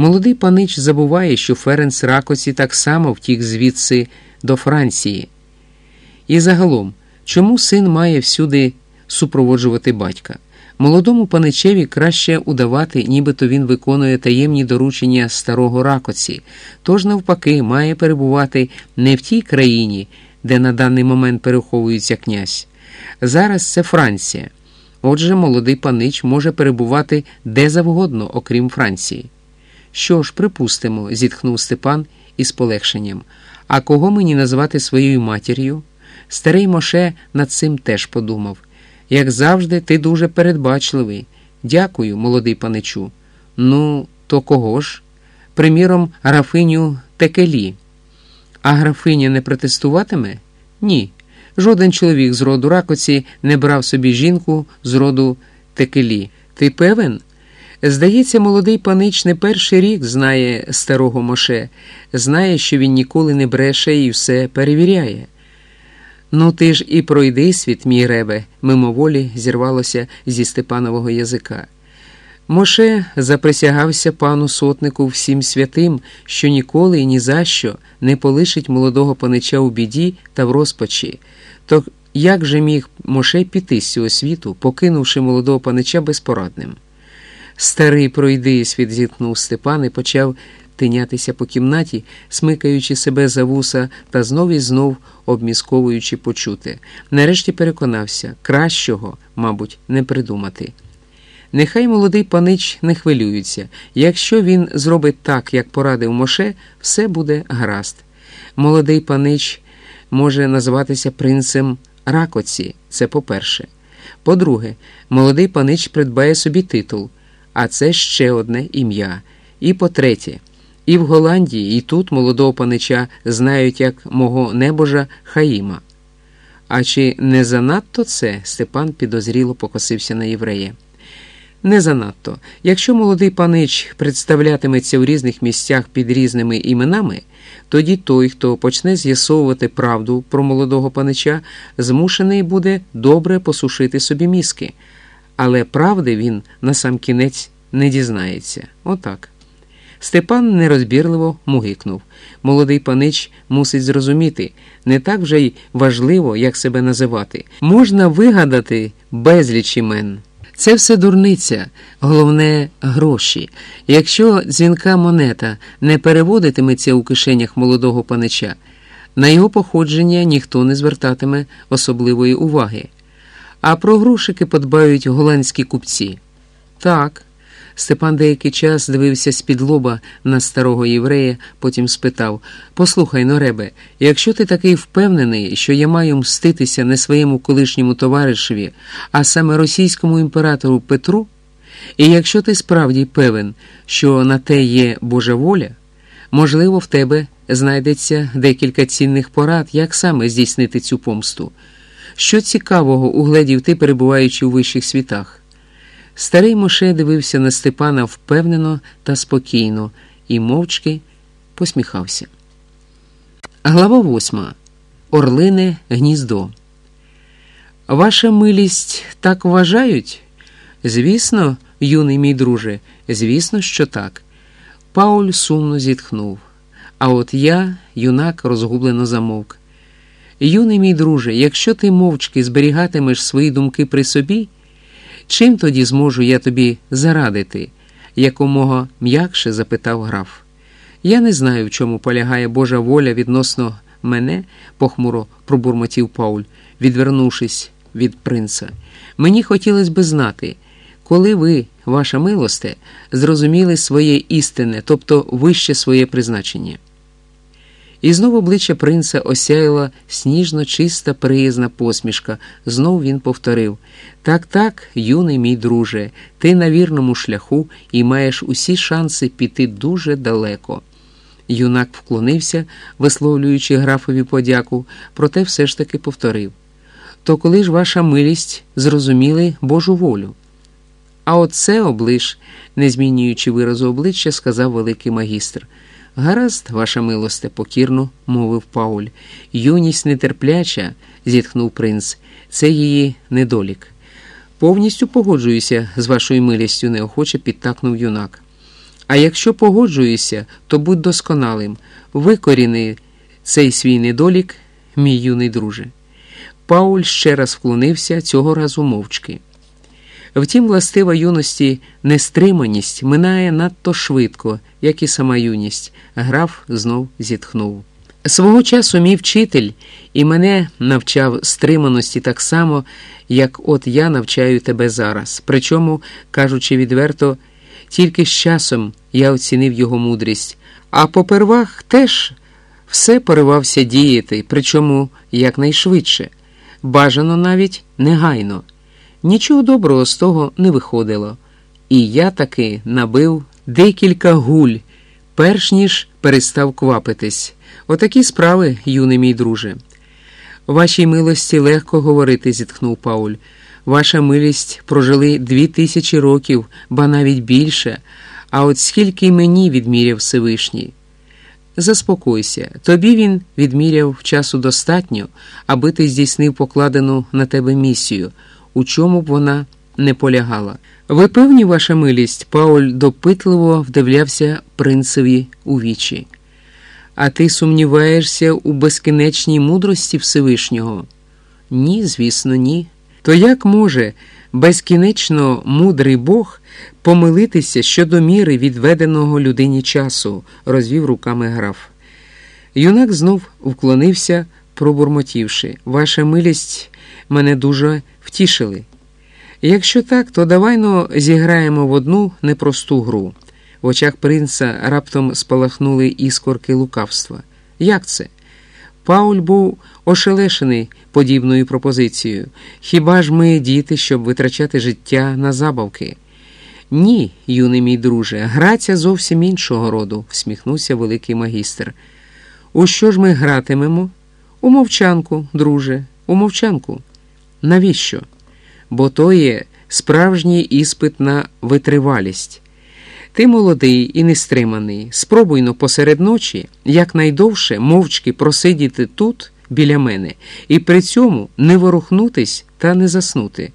Молодий панич забуває, що Ференц Ракоці так само втік звідси до Франції. І загалом, чому син має всюди супроводжувати батька? Молодому паничеві краще удавати, нібито він виконує таємні доручення старого ракоці, тож, навпаки, має перебувати не в тій країні, де на даний момент переховується князь. Зараз це Франція. Отже, молодий панич може перебувати де завгодно, окрім Франції. Що ж, припустимо, зітхнув Степан із полегшенням. А кого мені назвати своєю матір'ю? Старий Моше над цим теж подумав. Як завжди, ти дуже передбачливий. Дякую, молодий паничу. Ну, то кого ж? Приміром, графиню Текелі. А графиня не протестуватиме? Ні. Жоден чоловік з роду ракоці не брав собі жінку з роду Текелі. Ти певен? Здається, молодий панич не перший рік знає старого Моше, знає, що він ніколи не бреше і все перевіряє. Ну, ти ж і пройди світ, мій ребе, мимоволі зірвалося зі Степанового язика. Моше заприсягався пану сотнику всім святим, що ніколи і ні за що не полишить молодого панича у біді та в розпачі. То як же міг Моше піти з цього світу, покинувши молодого панича безпорадним? Старий пройди світ зіткнув Степан і почав тинятися по кімнаті, смикаючи себе за вуса та знов і знов обмісковуючи почути. Нарешті переконався, кращого, мабуть, не придумати. Нехай молодий панич не хвилюється. Якщо він зробить так, як порадив Моше, все буде гаразд. Молодий панич може називатися принцем Ракоці, це по-перше. По-друге, молодий панич придбає собі титул, а це ще одне ім'я. І по-третє, і в Голландії, і тут молодого панича знають як мого небожа Хаїма. А чи не занадто це? Степан підозріло покосився на єврея. Не занадто. Якщо молодий панич представлятиметься в різних місцях під різними іменами, тоді той, хто почне з'ясовувати правду про молодого панича, змушений буде добре посушити собі мізки. Але правди він насамкінець не дізнається. Отак. Степан нерозбірливо мугикнув. Молодий панич мусить зрозуміти, не так вже й важливо, як себе називати. Можна вигадати безліч імен. Це все дурниця, головне гроші. Якщо дзвінка монета не переводитиметься у кишенях молодого панича, на його походження ніхто не звертатиме особливої уваги. А про грошики подбають голландські купці. Так. Степан деякий час дивився з-під лоба на старого єврея, потім спитав Послухай, Норебе, якщо ти такий впевнений, що я маю мститися не своєму колишньому товаришеві, а саме російському імператору Петру, і якщо ти справді певен, що на те є Божа воля, можливо, в тебе знайдеться декілька цінних порад, як саме здійснити цю помсту. Що цікавого угледів ти, перебуваючи у вищих світах? Старий Моше дивився на Степана впевнено та спокійно і мовчки посміхався. Глава восьма. Орлине гніздо. Ваша милість так вважають? Звісно, юний мій друже, звісно, що так. Пауль сумно зітхнув. А от я, юнак, розгублено замовк. Юний мій друже, якщо ти мовчки зберігатимеш свої думки при собі. Чим тоді зможу я тобі зарадити? якомога м'якше запитав граф. Я не знаю, в чому полягає Божа воля відносно мене, похмуро пробурмотів Пауль, відвернувшись від принца. Мені хотілося би знати, коли ви, ваша милосте, зрозуміли своє істинне, тобто вище своє призначення. І знову обличчя принца осяяла сніжно чиста приязна посмішка. Знов він повторив так, так, юний мій друже, ти на вірному шляху і маєш усі шанси піти дуже далеко. Юнак вклонився, висловлюючи графові подяку, проте все ж таки повторив то коли ж ваша милість зрозуміли Божу волю? А оце облиш, не змінюючи виразу обличчя, сказав великий магістр. Гаразд, ваша милосте, покірно мовив Пауль. Юність нетерпляча, зітхнув принц, це її недолік. Повністю погоджуюся з вашою милістю, неохоче підтакнув юнак. А якщо погоджуєшся, то будь досконалим, викоріни цей свій недолік, мій юний друже. Пауль ще раз вклонився цього разу мовчки. Втім, властива юності нестриманість минає надто швидко, як і сама юність, граф знов зітхнув. Свого часу мій вчитель і мене навчав стриманості так само, як от я навчаю тебе зараз. Причому, кажучи відверто, тільки з часом я оцінив його мудрість, а попервах теж все поривався діяти, причому якнайшвидше, бажано навіть негайно. Нічого доброго з того не виходило, і я таки набив декілька гуль, перш ніж перестав квапитись. Отакі справи, юний мій друже. Вашій милості легко говорити, зітхнув Пауль. Ваша милість прожили дві тисячі років, ба навіть більше, а от скільки мені відміряв Всевишній. Заспокойся, тобі він відміряв часу достатньо, аби ти здійснив покладену на тебе місію, у чому б вона не полягала. Ви певні, ваша милість, Пауль допитливо вдивлявся принцеві у вічі. А ти сумніваєшся у безкінечній мудрості Всевишнього? Ні, звісно, ні. То як може безкінечно мудрий Бог помилитися щодо міри відведеного людині часу, розвів руками граф. Юнак знов вклонився, пробурмотівши. Ваша милість мене дуже втішили. Якщо так, то давайно зіграємо в одну непросту гру. В очах принца раптом спалахнули іскорки лукавства. Як це? Пауль був ошелешений подібною пропозицією. Хіба ж ми діти, щоб витрачати життя на забавки? Ні, юний мій друже, граця зовсім іншого роду, всміхнувся великий магістр. У що ж ми гратимемо? У мовчанку, друже, у мовчанку. Навіщо? Бо то є справжній іспит на витривалість. Ти молодий і нестриманий. Спробуйно посеред ночі якнайдовше мовчки просидіти тут біля мене і при цьому не ворухнутись та не заснути.